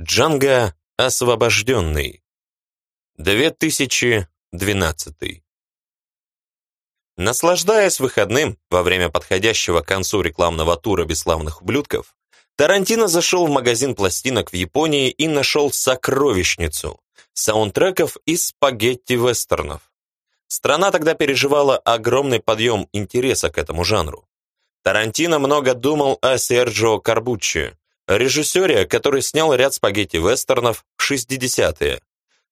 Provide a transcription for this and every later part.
Джанго освобожденный. 2012. Наслаждаясь выходным во время подходящего к концу рекламного тура бесславных ублюдков, Тарантино зашел в магазин пластинок в Японии и нашел сокровищницу саундтреков из спагетти-вестернов. Страна тогда переживала огромный подъем интереса к этому жанру. Тарантино много думал о Серджио Карбуччи, режиссере, который снял ряд спагетти-вестернов в 60-е,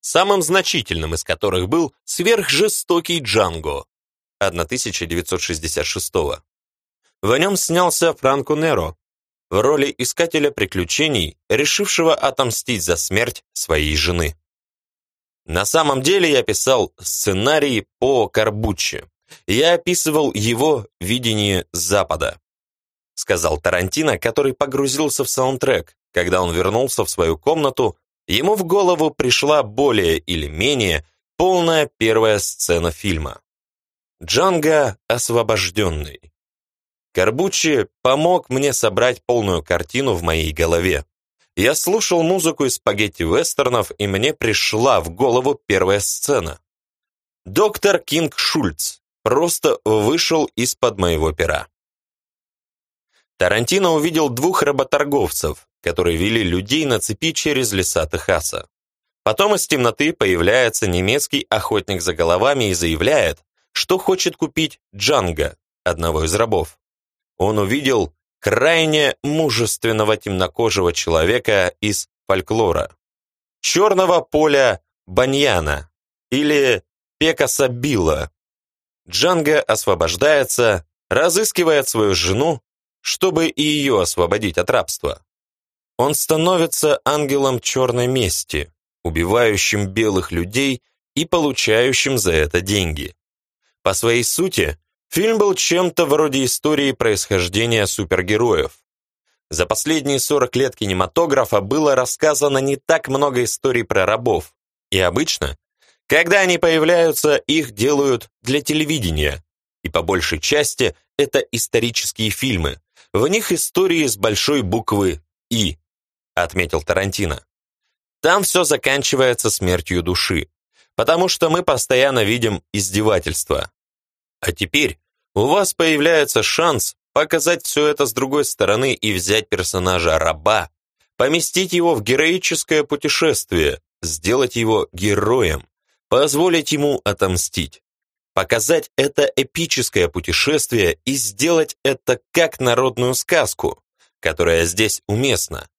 самым значительным из которых был «Сверхжестокий Джанго» 1966 -го. В нем снялся Франко Неро в роли искателя приключений, решившего отомстить за смерть своей жены. На самом деле я писал сценарий по Карбуччи. Я описывал его видение Запада сказал Тарантино, который погрузился в саундтрек. Когда он вернулся в свою комнату, ему в голову пришла более или менее полная первая сцена фильма. Джанго освобожденный. Карбуччи помог мне собрать полную картину в моей голове. Я слушал музыку из спагетти-вестернов, и мне пришла в голову первая сцена. Доктор Кинг Шульц просто вышел из-под моего пера. Тарантино увидел двух работорговцев, которые вели людей на цепи через леса Техаса. Потом из темноты появляется немецкий охотник за головами и заявляет, что хочет купить Джанго, одного из рабов. Он увидел крайне мужественного темнокожего человека из фольклора. Черного поля Баньяна или Пекаса Билла. Джанго освобождается, разыскивает свою жену чтобы и ее освободить от рабства. Он становится ангелом черной мести, убивающим белых людей и получающим за это деньги. По своей сути, фильм был чем-то вроде истории происхождения супергероев. За последние 40 лет кинематографа было рассказано не так много историй про рабов, и обычно, когда они появляются, их делают для телевидения, и по большей части это исторические фильмы, в них истории с большой буквы «И», отметил Тарантино. Там все заканчивается смертью души, потому что мы постоянно видим издевательства. А теперь у вас появляется шанс показать все это с другой стороны и взять персонажа раба, поместить его в героическое путешествие, сделать его героем, позволить ему отомстить показать это эпическое путешествие и сделать это как народную сказку, которая здесь уместна.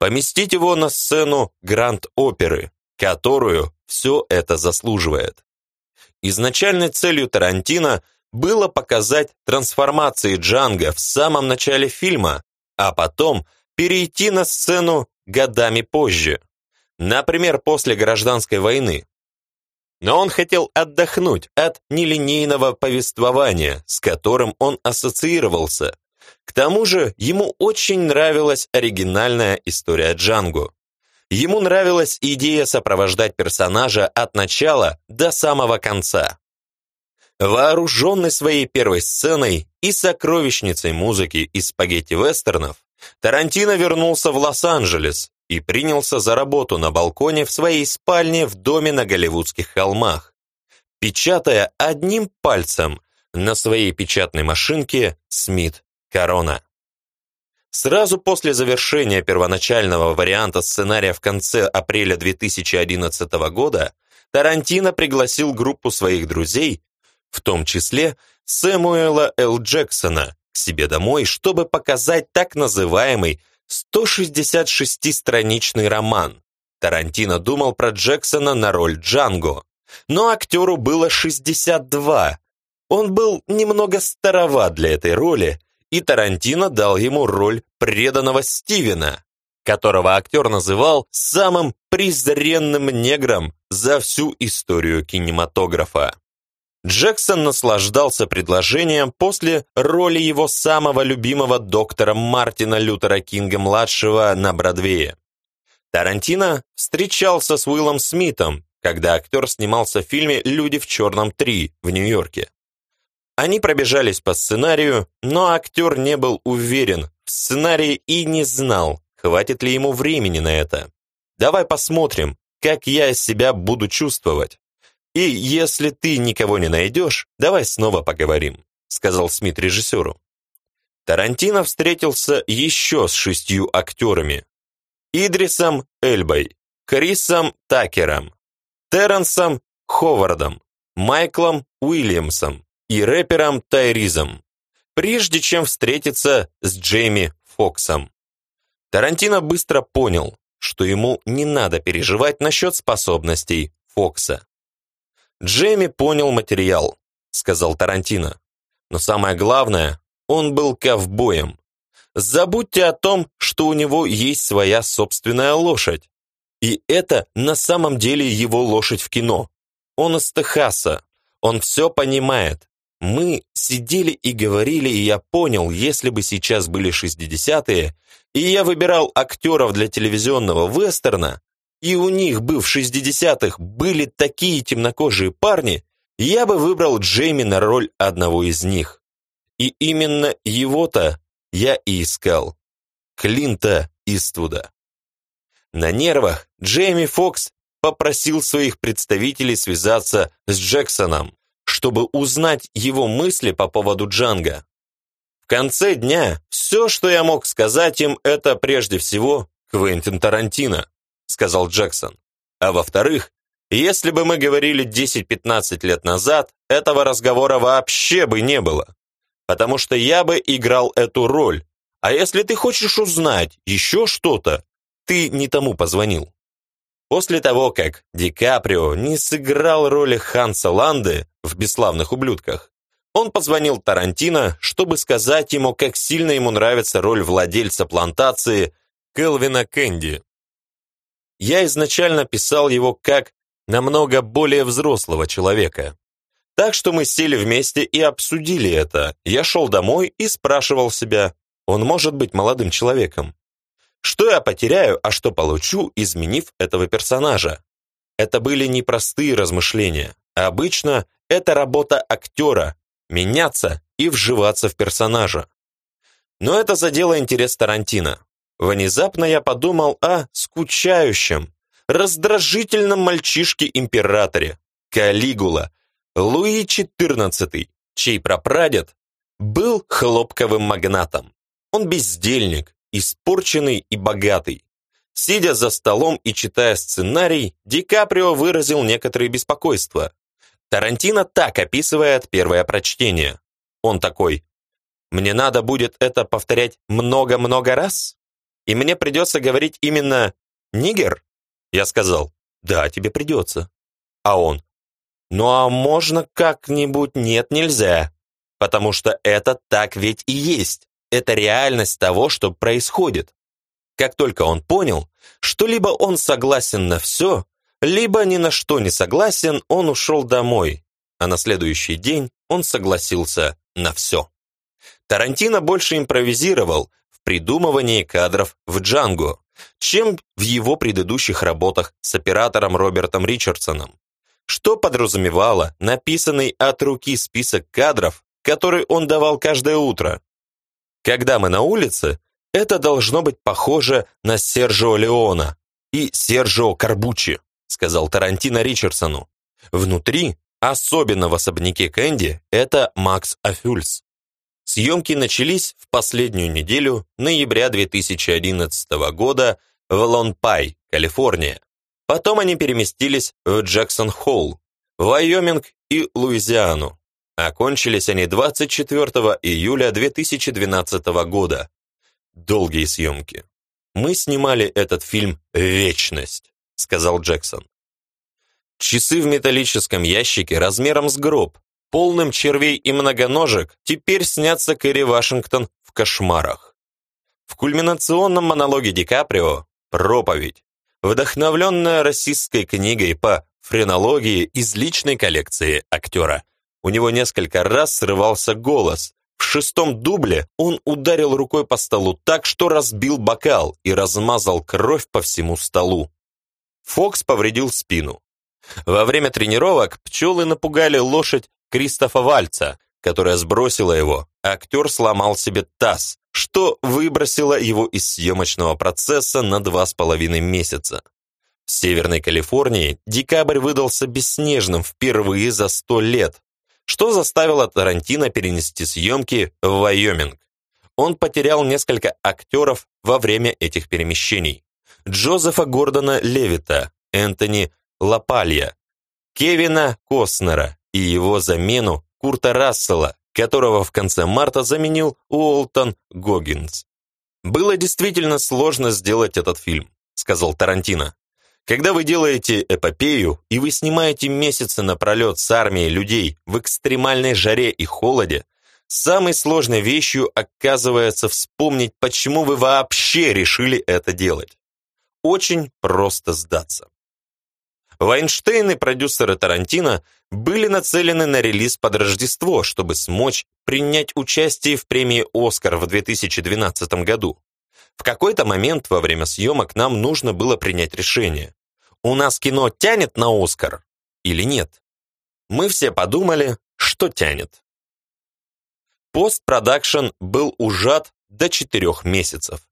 Поместить его на сцену Гранд-оперы, которую все это заслуживает. Изначальной целью Тарантино было показать трансформации Джанга в самом начале фильма, а потом перейти на сцену годами позже. Например, после гражданской войны, но он хотел отдохнуть от нелинейного повествования, с которым он ассоциировался. К тому же ему очень нравилась оригинальная история Джанго. Ему нравилась идея сопровождать персонажа от начала до самого конца. Вооруженный своей первой сценой и сокровищницей музыки из спагетти-вестернов, Тарантино вернулся в Лос-Анджелес, и принялся за работу на балконе в своей спальне в доме на Голливудских холмах, печатая одним пальцем на своей печатной машинке Смит Корона. Сразу после завершения первоначального варианта сценария в конце апреля 2011 года Тарантино пригласил группу своих друзей, в том числе Сэмуэла Л. Джексона, к себе домой, чтобы показать так называемый 166-страничный роман. Тарантино думал про Джексона на роль Джанго, но актеру было 62. Он был немного староват для этой роли, и Тарантино дал ему роль преданного Стивена, которого актер называл самым презренным негром за всю историю кинематографа. Джексон наслаждался предложением после роли его самого любимого доктора Мартина Лютера Кинга-младшего на Бродвее. Тарантино встречался с Уиллом Смитом, когда актер снимался в фильме «Люди в черном 3» в Нью-Йорке. Они пробежались по сценарию, но актер не был уверен в сценарии и не знал, хватит ли ему времени на это. давай посмотрим, как я себя буду чувствовать. И если ты никого не найдешь, давай снова поговорим», сказал Смит режиссеру. Тарантино встретился еще с шестью актерами. Идрисом Эльбой, Крисом Такером, Терренсом Ховардом, Майклом Уильямсом и рэпером Тайризом, прежде чем встретиться с Джейми Фоксом. Тарантино быстро понял, что ему не надо переживать насчет способностей Фокса. «Джейми понял материал», — сказал Тарантино. «Но самое главное, он был ковбоем. Забудьте о том, что у него есть своя собственная лошадь. И это на самом деле его лошадь в кино. Он из Техаса. Он все понимает. Мы сидели и говорили, и я понял, если бы сейчас были 60-е, и я выбирал актеров для телевизионного вестерна, и у них бы в 60-х были такие темнокожие парни, я бы выбрал Джейми на роль одного из них. И именно его-то я и искал. Клинта Иствуда. На нервах Джейми Фокс попросил своих представителей связаться с Джексоном, чтобы узнать его мысли по поводу Джанга. В конце дня все, что я мог сказать им, это прежде всего Квентин Тарантино, сказал Джексон. А во-вторых, если бы мы говорили 10-15 лет назад, этого разговора вообще бы не было. Потому что я бы играл эту роль. А если ты хочешь узнать еще что-то, ты не тому позвонил. После того, как Ди Каприо не сыграл роли Ханса Ланды в «Бесславных ублюдках», он позвонил Тарантино, чтобы сказать ему, как сильно ему нравится роль владельца плантации Келвина Кэнди. Я изначально писал его как намного более взрослого человека. Так что мы сели вместе и обсудили это. Я шел домой и спрашивал себя, он может быть молодым человеком. Что я потеряю, а что получу, изменив этого персонажа? Это были непростые размышления. Обычно это работа актера – меняться и вживаться в персонажа. Но это задело интерес Тарантино. Внезапно я подумал о скучающем, раздражительном мальчишке-императоре, Калигула, Луи XIV, чей прапрадед был хлопковым магнатом. Он бездельник, испорченный и богатый. Сидя за столом и читая сценарий, Ди Каприо выразил некоторые беспокойства. Тарантино так описывает первое прочтение. Он такой, «Мне надо будет это повторять много-много раз? И мне придется говорить именно «нигер»?» Я сказал, «Да, тебе придется». А он, «Ну а можно как-нибудь нет, нельзя, потому что это так ведь и есть это реальность того, что происходит. Как только он понял, что либо он согласен на все, либо ни на что не согласен, он ушел домой, а на следующий день он согласился на все. Тарантино больше импровизировал придумывании кадров в «Джанго», чем в его предыдущих работах с оператором Робертом Ричардсоном, что подразумевало написанный от руки список кадров, который он давал каждое утро, когда мы на улице, это должно быть похоже на Сержио Леона и Сержио Карбучи, сказал Тарантино Ричардсону. Внутри, особенно в особняке Кэнди, это Макс Афюльс. Съемки начались в последнюю неделю ноября 2011 года в Лон-Пай, Калифорния. Потом они переместились в Джексон-Холл, Вайоминг и Луизиану. Окончились они 24 июля 2012 года. Долгие съемки. «Мы снимали этот фильм «Вечность», — сказал Джексон. Часы в металлическом ящике размером с гроб, полным червей и многоножек, теперь снятся Кэрри Вашингтон в кошмарах. В кульминационном монологе Ди Каприо проповедь, вдохновленная российской книгой по френологии из личной коллекции актера у него несколько раз срывался голос. В шестом дубле он ударил рукой по столу так, что разбил бокал и размазал кровь по всему столу. Фокс повредил спину. Во время тренировок пчелы напугали лошадь Кристофа Вальца, которая сбросила его. Актер сломал себе таз, что выбросило его из съемочного процесса на два с половиной месяца. В Северной Калифорнии декабрь выдался бесснежным впервые за сто лет, что заставило Тарантино перенести съемки в Вайоминг. Он потерял несколько актеров во время этих перемещений. Джозефа Гордона Левита, Энтони Лапалья, Кевина Костнера и его замену Курта Рассела, которого в конце марта заменил Уолтон Гоггинс. «Было действительно сложно сделать этот фильм», — сказал Тарантино. «Когда вы делаете эпопею, и вы снимаете месяцы напролет с армией людей в экстремальной жаре и холоде, самой сложной вещью оказывается вспомнить, почему вы вообще решили это делать. Очень просто сдаться. Вайнштейн и продюсеры Тарантино были нацелены на релиз под Рождество, чтобы смочь принять участие в премии «Оскар» в 2012 году. В какой-то момент во время съемок нам нужно было принять решение. У нас кино тянет на «Оскар» или нет? Мы все подумали, что тянет. Постпродакшн был ужат до четырех месяцев.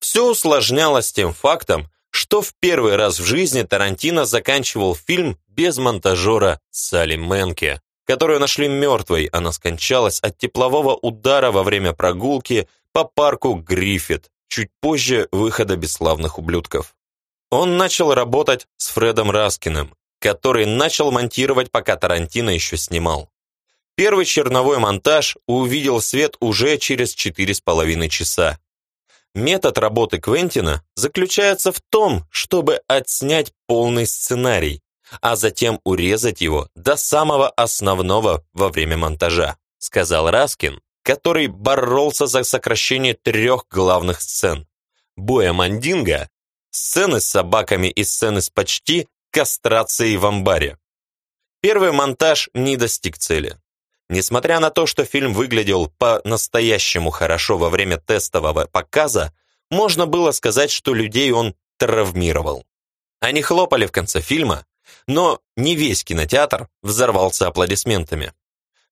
Все усложнялось тем фактом, что в первый раз в жизни Тарантино заканчивал фильм без монтажера Салли Менке, которую нашли мертвой, она скончалась от теплового удара во время прогулки по парку Гриффит, чуть позже выхода «Бесславных ублюдков». Он начал работать с Фредом Раскиным, который начал монтировать, пока Тарантино еще снимал. Первый черновой монтаж увидел свет уже через четыре с половиной часа, Метод работы Квентина заключается в том, чтобы отснять полный сценарий, а затем урезать его до самого основного во время монтажа, сказал Раскин, который боролся за сокращение трех главных сцен. Боя Мандинга, сцены с собаками и сцены с почти кастрацией в амбаре. Первый монтаж не достиг цели. Несмотря на то, что фильм выглядел по-настоящему хорошо во время тестового показа, можно было сказать, что людей он травмировал. Они хлопали в конце фильма, но не весь кинотеатр взорвался аплодисментами.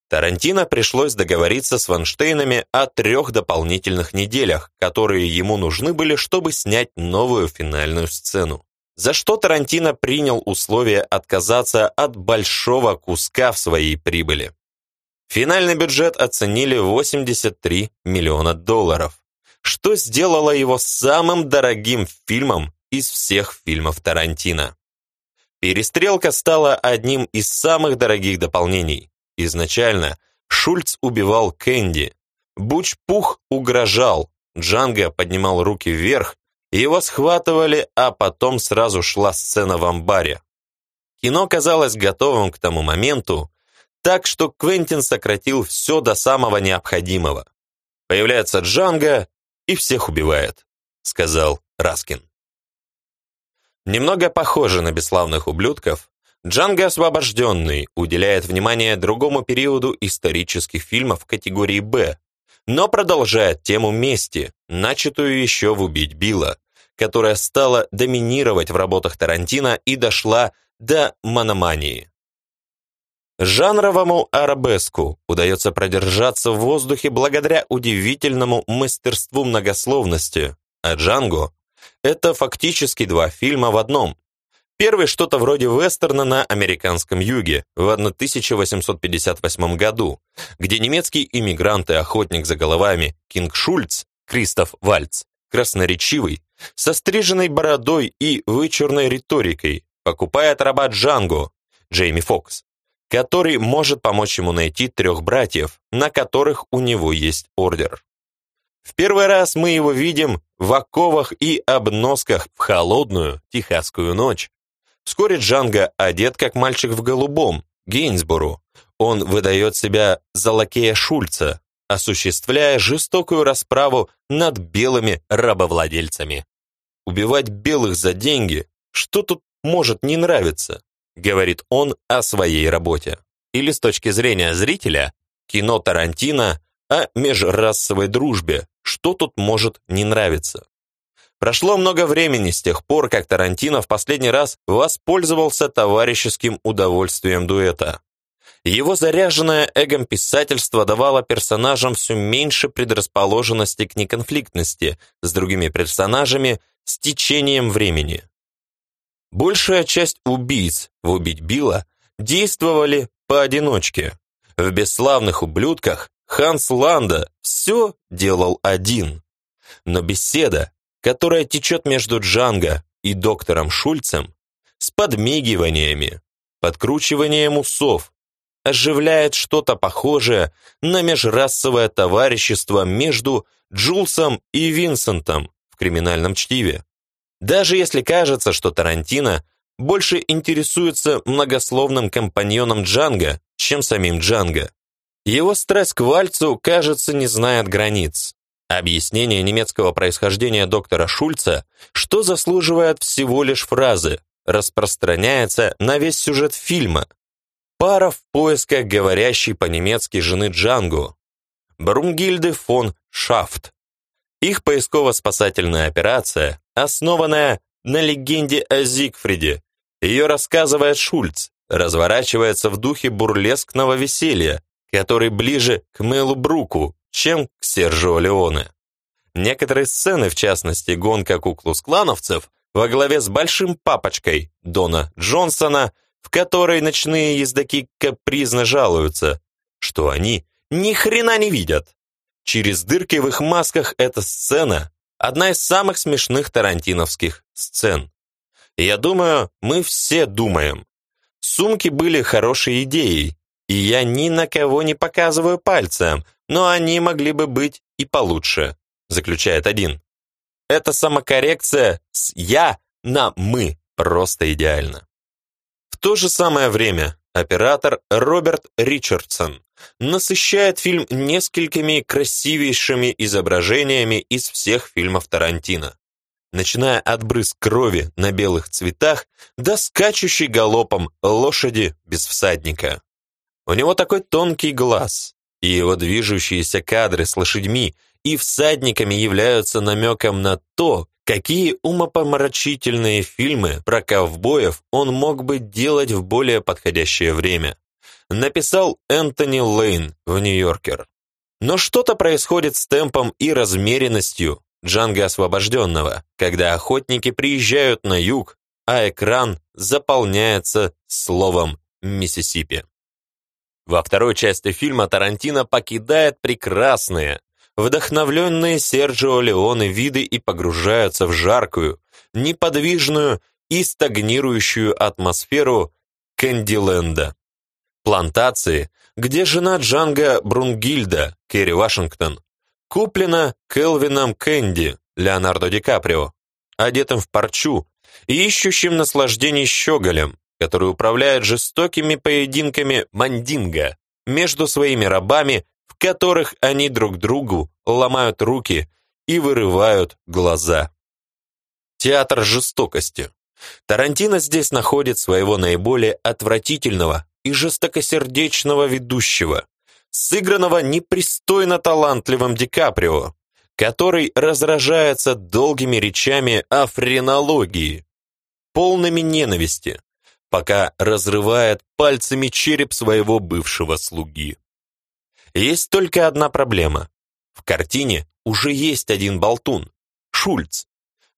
Тарантино пришлось договориться с Ванштейнами о трех дополнительных неделях, которые ему нужны были, чтобы снять новую финальную сцену. За что Тарантино принял условие отказаться от большого куска в своей прибыли. Финальный бюджет оценили 83 миллиона долларов, что сделало его самым дорогим фильмом из всех фильмов Тарантино. Перестрелка стала одним из самых дорогих дополнений. Изначально Шульц убивал Кэнди, Буч-Пух угрожал, Джанго поднимал руки вверх, его схватывали, а потом сразу шла сцена в амбаре. Кино казалось готовым к тому моменту, так что Квентин сократил все до самого необходимого. Появляется Джанго и всех убивает, сказал Раскин. Немного похоже на бесславных ублюдков, Джанго освобожденный уделяет внимание другому периоду исторических фильмов категории «Б», но продолжает тему мести, начатую еще в «Убить Билла», которая стала доминировать в работах Тарантино и дошла до мономании. Жанровому арабеску удается продержаться в воздухе благодаря удивительному мастерству многословности, а «Джанго» — это фактически два фильма в одном. Первый что-то вроде вестерна на американском юге в 1858 году, где немецкий иммигрант и охотник за головами Кинг Шульц, Кристоф Вальц, красноречивый, со стриженной бородой и вычурной риторикой, покупает раба Джанго, Джейми Фокс, который может помочь ему найти трех братьев, на которых у него есть ордер. В первый раз мы его видим в оковах и обносках в холодную техасскую ночь. Вскоре Джанго одет как мальчик в голубом, Гейнсбору. Он выдает себя за лакея Шульца, осуществляя жестокую расправу над белыми рабовладельцами. Убивать белых за деньги, что тут может не нравиться? Говорит он о своей работе. Или с точки зрения зрителя, кино Тарантино о межрасовой дружбе, что тут может не нравиться. Прошло много времени с тех пор, как Тарантино в последний раз воспользовался товарищеским удовольствием дуэта. Его заряженное эгом писательство давало персонажам все меньше предрасположенности к неконфликтности с другими персонажами с течением времени. Большая часть убийц в «Убить Билла» действовали поодиночке. В «Бесславных ублюдках» Ханс Ланда все делал один. Но беседа, которая течет между Джанго и доктором Шульцем, с подмигиваниями, подкручиванием усов, оживляет что-то похожее на межрасовое товарищество между Джулсом и Винсентом в криминальном чтиве. Даже если кажется, что Тарантино больше интересуется многословным компаньоном Джанго, чем самим Джанго. Его страсть к вальцу, кажется, не знает границ. Объяснение немецкого происхождения доктора Шульца, что заслуживает всего лишь фразы, распространяется на весь сюжет фильма. Пара в поисках говорящей по-немецки жены Джангу. Брунгильды фон Шафт. Их поисково-спасательная операция, основанная на легенде о Зигфриде. Ее рассказывает Шульц, разворачивается в духе бурлескного веселья, который ближе к Мэлу Бруку, чем к Сержио Леоне. Некоторые сцены, в частности гонка куклус-клановцев, во главе с большим папочкой Дона Джонсона, в которой ночные ездаки капризно жалуются, что они ни хрена не видят. Через дырки в их масках эта сцена – одна из самых смешных тарантиновских сцен. Я думаю, мы все думаем. Сумки были хорошей идеей, и я ни на кого не показываю пальцем, но они могли бы быть и получше, заключает один. Эта самокоррекция с «я» на «мы» просто идеально. В то же самое время оператор Роберт Ричардсон насыщает фильм несколькими красивейшими изображениями из всех фильмов Тарантино, начиная от брызг крови на белых цветах до скачущей галопом лошади без всадника. У него такой тонкий глаз, и его движущиеся кадры с лошадьми и всадниками являются намеком на то, какие умопомрачительные фильмы про ковбоев он мог бы делать в более подходящее время. Написал Энтони Лейн в «Нью-Йоркер». Но что-то происходит с темпом и размеренностью Джанга Освобожденного, когда охотники приезжают на юг, а экран заполняется словом «Миссисипи». Во второй части фильма Тарантино покидает прекрасные, вдохновленные Серджио Леоне виды и погружаются в жаркую, неподвижную и стагнирующую атмосферу Кэндиленда. Плантации, где жена Джанга Брунгильда, Керри Вашингтон, куплена Келвином Кэнди, Леонардо Ди Каприо, одетым в парчу и ищущим наслаждений щеголем, который управляет жестокими поединками мандинга между своими рабами которых они друг другу ломают руки и вырывают глаза. Театр жестокости. Тарантино здесь находит своего наиболее отвратительного и жестокосердечного ведущего, сыгранного непристойно талантливым Ди Каприо, который разражается долгими речами о френологии, полными ненависти, пока разрывает пальцами череп своего бывшего слуги. Есть только одна проблема. В картине уже есть один болтун – Шульц,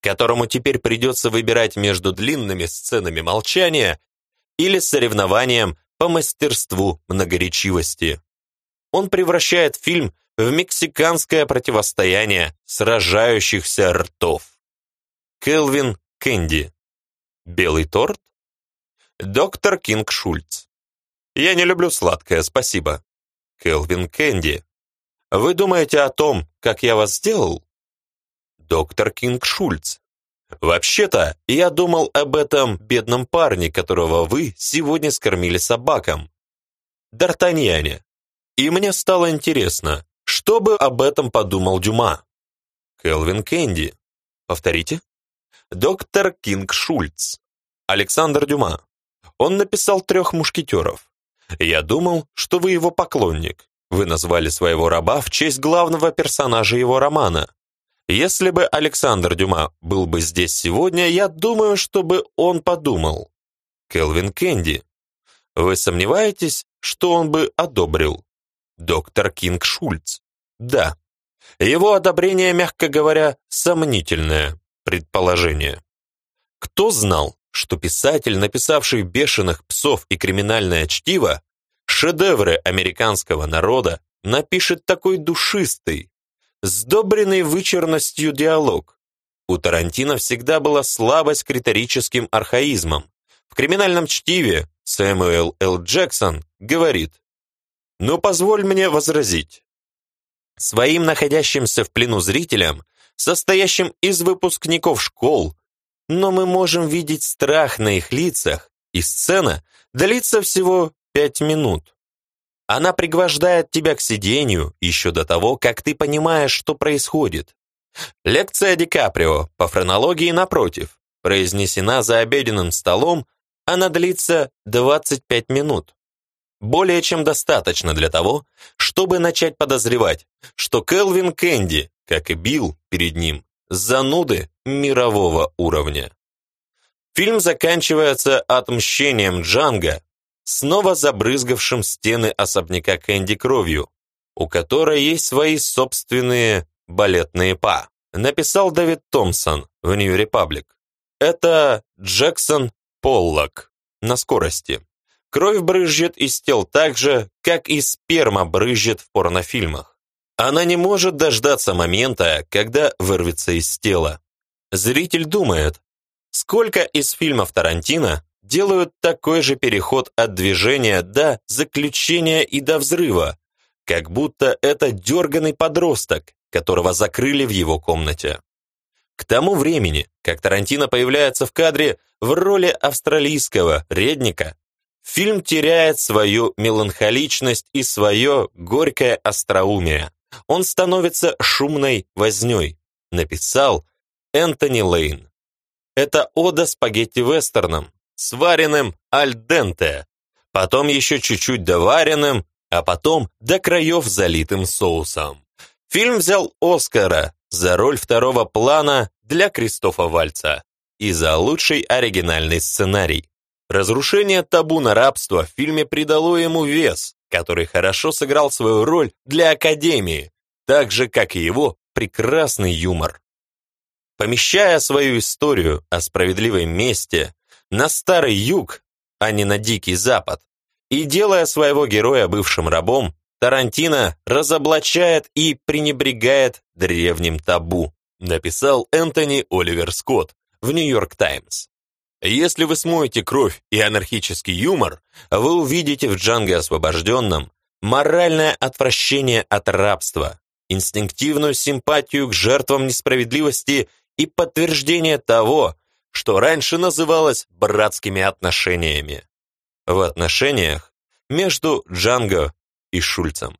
которому теперь придется выбирать между длинными сценами молчания или соревнованием по мастерству многоречивости. Он превращает фильм в мексиканское противостояние сражающихся ртов. Келвин Кэнди. Белый торт? Доктор Кинг Шульц. Я не люблю сладкое, спасибо. Келвин Кэнди. Вы думаете о том, как я вас сделал? Доктор Кинг Шульц. Вообще-то, я думал об этом бедном парне, которого вы сегодня скормили собакам. Д'Артаньяне. И мне стало интересно, что бы об этом подумал Дюма. Келвин Кэнди. Повторите. Доктор Кинг Шульц. Александр Дюма. Он написал «Трех мушкетеров». Я думал, что вы его поклонник. Вы назвали своего раба в честь главного персонажа его романа. Если бы Александр Дюма был бы здесь сегодня, я думаю, что бы он подумал. Келвин Кэнди. Вы сомневаетесь, что он бы одобрил? Доктор Кинг Шульц. Да. Его одобрение, мягко говоря, сомнительное предположение. Кто знал, что писатель, написавший «Бешеных псов» и «Криминальное чтиво», шедевры американского народа, напишет такой душистый, сдобренный вычурностью диалог. У Тарантино всегда была слабость к риторическим архаизмам. В «Криминальном чтиве» Сэмюэл Л. Джексон говорит «Но позволь мне возразить. Своим находящимся в плену зрителям, состоящим из выпускников школ, но мы можем видеть страх на их лицах, и сцена длится всего пять минут. Она пригвождает тебя к сидению еще до того, как ты понимаешь, что происходит. Лекция Ди Каприо по фронологии напротив, произнесена за обеденным столом, она длится 25 минут. Более чем достаточно для того, чтобы начать подозревать, что Келвин Кэнди, как и Билл перед ним, зануды мирового уровня. Фильм заканчивается отмщением Джанга, снова забрызгавшим стены особняка Кэнди кровью, у которой есть свои собственные балетные па, написал Дэвид Томпсон в New Republic. Это Джексон Поллок на скорости. Кровь брызжет из тел так же, как и сперма брызжет в порнофильмах. Она не может дождаться момента, когда вырвется из тела. Зритель думает, сколько из фильмов Тарантино делают такой же переход от движения до заключения и до взрыва, как будто это дерганный подросток, которого закрыли в его комнате. К тому времени, как Тарантино появляется в кадре в роли австралийского редника, фильм теряет свою меланхоличность и свое горькое остроумие. Он становится шумной вознёй, написал Энтони Лейн. Это ода спагетти-вестерном, сваренным аль денте, потом еще чуть-чуть доваренным, а потом до краев залитым соусом. Фильм взял Оскара за роль второго плана для Кристофа Вальца и за лучший оригинальный сценарий. Разрушение табу на рабство в фильме придало ему вес, который хорошо сыграл свою роль для Академии, так же, как и его прекрасный юмор. Помещая свою историю о справедливой мести на Старый Юг, а не на Дикий Запад, и делая своего героя бывшим рабом, Тарантино разоблачает и пренебрегает древним табу, написал Энтони Оливер Скотт в Нью-Йорк Таймс. Если вы смоете кровь и анархический юмор, вы увидите в Джанго освобожденном моральное отвращение от рабства, инстинктивную симпатию к жертвам несправедливости и подтверждение того, что раньше называлось братскими отношениями. В отношениях между Джанго и Шульцем.